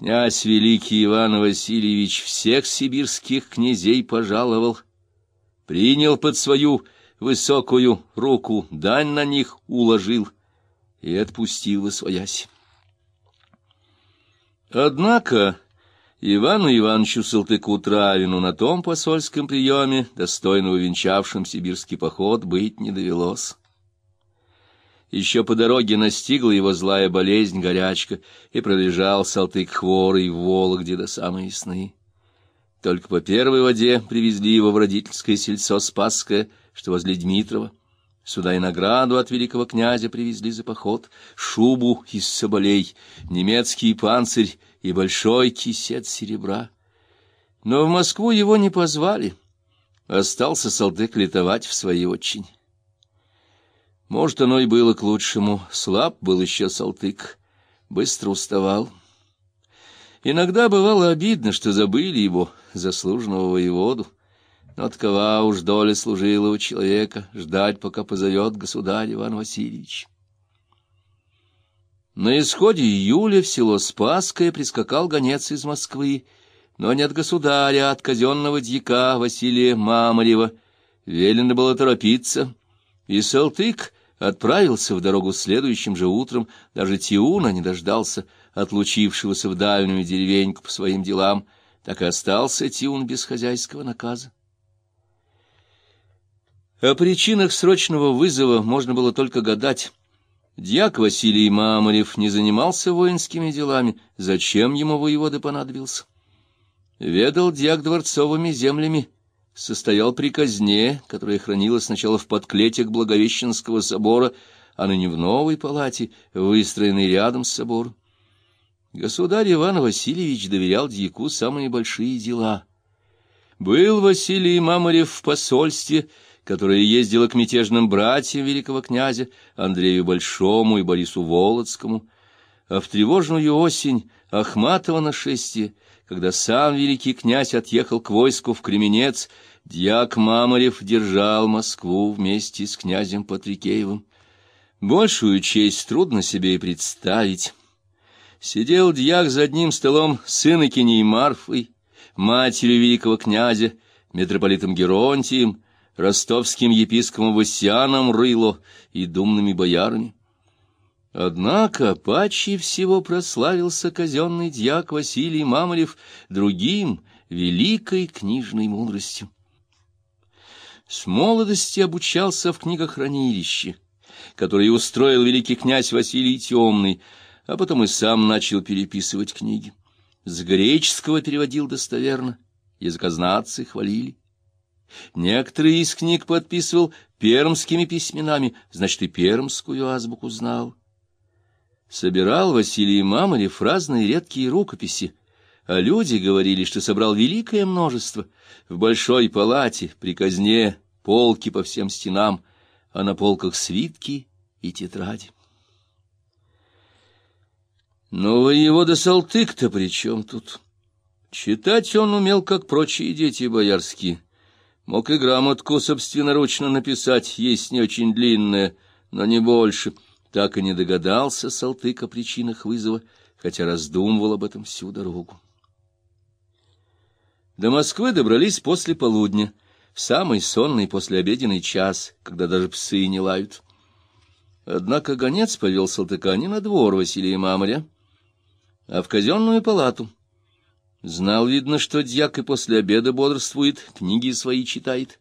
Князь великий Иван Васильевич всех сибирских князей пожаловал, принял под свою высокую руку, дань на них уложил и отпустил во своясь. Однако Ивану Ивановичу Салтыку Травину на том посольском приеме, достойно увенчавшем сибирский поход, быть не довелось. Еще по дороге настигла его злая болезнь, горячка, и пролежал Салтык хворый в Вологде до самой весны. Только по первой воде привезли его в родительское сельцо Спасское, что возле Дмитрова. Сюда и награду от великого князя привезли за поход, шубу из соболей, немецкий панцирь и большой кисет серебра. Но в Москву его не позвали. Остался Салтык летовать в своей отчине. Может, оно и было к лучшему. Слаб был еще Салтык, быстро уставал. Иногда бывало обидно, что забыли его, заслуженного воеводу. Но такова уж доля служилого человека — ждать, пока позовет государь Иван Васильевич. На исходе июля в село Спасское прискакал гонец из Москвы, но не от государя, а от казенного дьяка Василия Мамарева. Велено было торопиться, и Салтык отправился в дорогу следующим же утром, даже Тиуна не дождался, отлучившегося в дальнюю деревеньку по своим делам, так и остался Тиун без хозяйского наказа. О причинах срочного вызова можно было только гадать. Дьяк Василий Мамарев не занимался воинскими делами, зачем ему воевода понадобился? Ведал дьяк дворцовыми землями, состоял при казне, которая хранилась сначала в подклетях Благовещенского собора, а ныне в новой палате, выстроенной рядом с собором. Государь Иван Васильевич доверял дьяку самые большие дела. Был Василий Мамарев в посольстве, которое ездило к мятежным братьям великого князя Андрею Большому и Борису Володскому, а в тревожную осень Ахматова нашествие — когда сам великий князь отъехал к войску в Кременец, дьяк Мамарев держал Москву вместе с князем Патрикеевым. Большую честь трудно себе и представить. Сидел дьяк за одним столом с инокиней Марфой, матерью великого князя, митрополитом Геронтием, ростовским епископом Васяном Рыло и думными боярами. Однако паче всего прославился казенный дьяк Василий Мамарев другим, великой книжной мудростью. С молодости обучался в книгохранилище, которое устроил великий князь Василий Темный, а потом и сам начал переписывать книги. С греческого переводил достоверно, языкознатцы хвалили. Некоторые из книг подписывал пермскими письменами, значит, и пермскую азбуку знал. Собирал Василий Мамонев разные редкие рукописи, а люди говорили, что собрал великое множество. В большой палате, при казне, полки по всем стенам, а на полках свитки и тетради. Но воевода Салтык-то при чем тут? Читать он умел, как прочие дети боярские. Мог и грамотку собственноручно написать, есть не очень длинная, но не больше — так и не догадался Салтык о причинах вызова, хотя раздумывал об этом всю дорогу. До Москвы добрались после полудня, в самый сонный послеобеденный час, когда даже псы не лают. Однако гонец повел Салтыка не на двор Василия Маморя, а в казенную палату. Знал, видно, что дьяк и после обеда бодрствует, книги свои читает.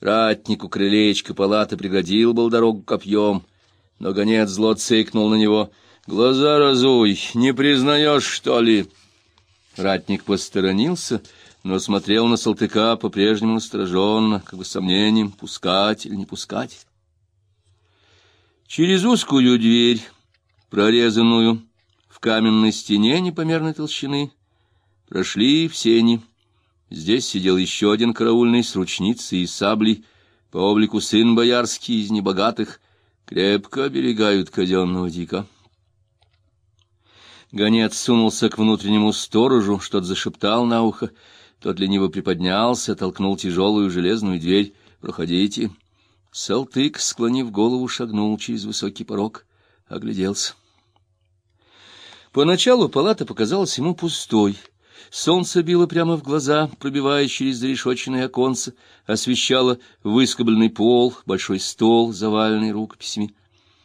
Ратнику крылечко палаты преградил был дорогу копьем — но гонец зло цыкнул на него. «Глаза разуй, не признаешь, что ли?» Ратник посторонился, но смотрел на Салтыка по-прежнему настороженно, как бы с сомнением, пускать или не пускать. Через узкую дверь, прорезанную в каменной стене непомерной толщины, прошли в сени. Здесь сидел еще один караульный с ручницей и саблей, по облику сын боярский из небогатых, Крепко оберегают казенного дика. Гонец сунулся к внутреннему сторожу, что-то зашептал на ухо. Тот лениво приподнялся, толкнул тяжелую железную дверь. «Проходите». Салтык, склонив голову, шагнул через высокий порог, огляделся. Поначалу палата показалась ему пустой. Солнце било прямо в глаза, пробиваясь через зарешоченные оконца, освещало выскобленный пол, большой стол, заваленный рукописями.